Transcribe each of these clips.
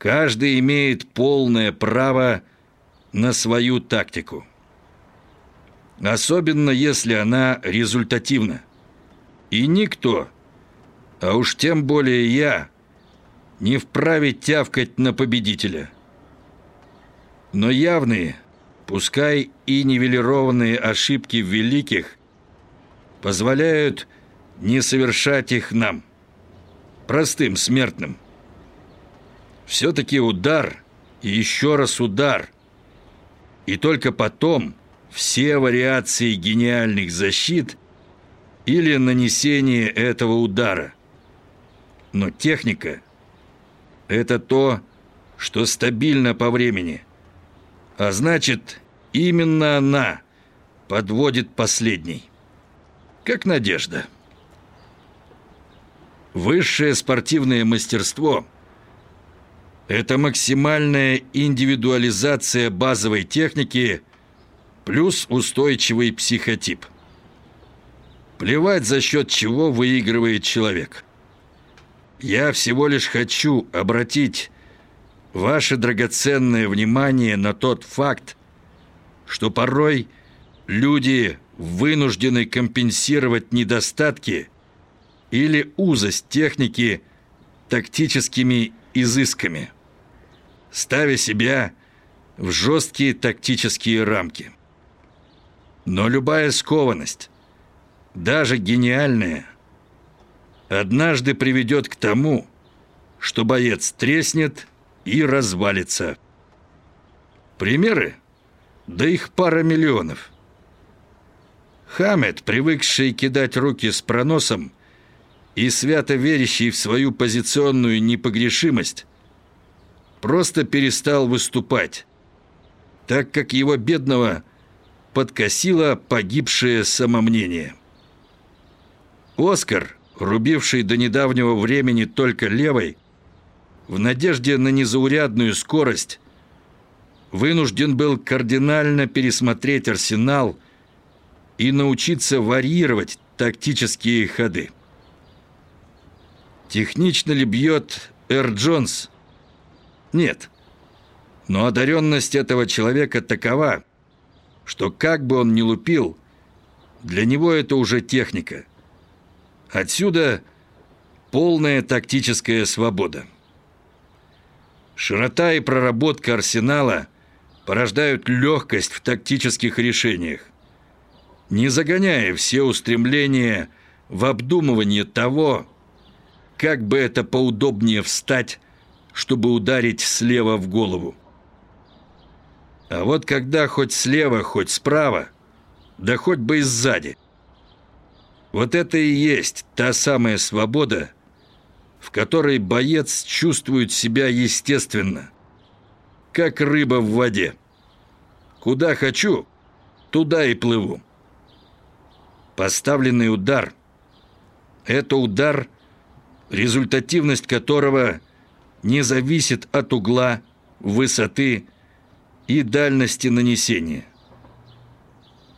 Каждый имеет полное право на свою тактику. Особенно если она результативна. И никто, а уж тем более я, не вправе тявкать на победителя. Но явные, пускай и нивелированные ошибки великих позволяют не совершать их нам, простым смертным. Все-таки удар и еще раз удар. И только потом все вариации гениальных защит или нанесение этого удара. Но техника – это то, что стабильно по времени. А значит, именно она подводит последний. Как надежда. Высшее спортивное мастерство – это максимальная индивидуализация базовой техники плюс устойчивый психотип. Плевать, за счет чего выигрывает человек. Я всего лишь хочу обратить ваше драгоценное внимание на тот факт, что порой люди вынуждены компенсировать недостатки или узость техники тактическими изысками ставя себя в жесткие тактические рамки. Но любая скованность, даже гениальная, однажды приведет к тому, что боец треснет и развалится. Примеры? Да их пара миллионов. Хамед, привыкший кидать руки с проносом и свято верящий в свою позиционную непогрешимость, просто перестал выступать, так как его бедного подкосило погибшее самомнение. Оскар, рубивший до недавнего времени только левой, в надежде на незаурядную скорость, вынужден был кардинально пересмотреть арсенал и научиться варьировать тактические ходы. Технично ли бьет Эр Джонс – нет. Но одаренность этого человека такова, что как бы он ни лупил, для него это уже техника. Отсюда полная тактическая свобода. Широта и проработка арсенала порождают легкость в тактических решениях, не загоняя все устремления в обдумывание того, как бы это поудобнее встать чтобы ударить слева в голову. А вот когда хоть слева, хоть справа, да хоть бы и сзади. Вот это и есть та самая свобода, в которой боец чувствует себя естественно, как рыба в воде. Куда хочу, туда и плыву. Поставленный удар – это удар, результативность которого – не зависит от угла, высоты и дальности нанесения.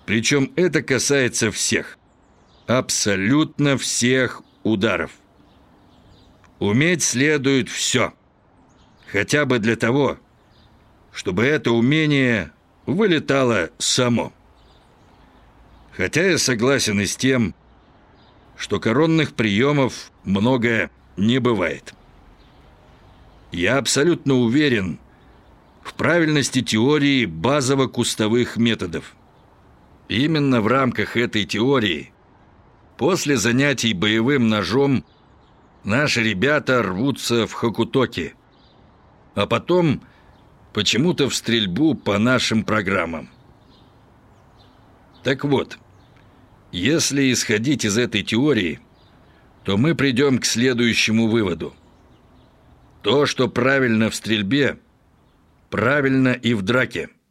Причем это касается всех, абсолютно всех ударов. Уметь следует все, хотя бы для того, чтобы это умение вылетало само. Хотя я согласен и с тем, что коронных приемов много не бывает. Я абсолютно уверен в правильности теории базово-кустовых методов. Именно в рамках этой теории после занятий боевым ножом наши ребята рвутся в Хакутоки, а потом почему-то в стрельбу по нашим программам. Так вот, если исходить из этой теории, то мы придем к следующему выводу – то, что правильно в стрельбе, правильно и в драке –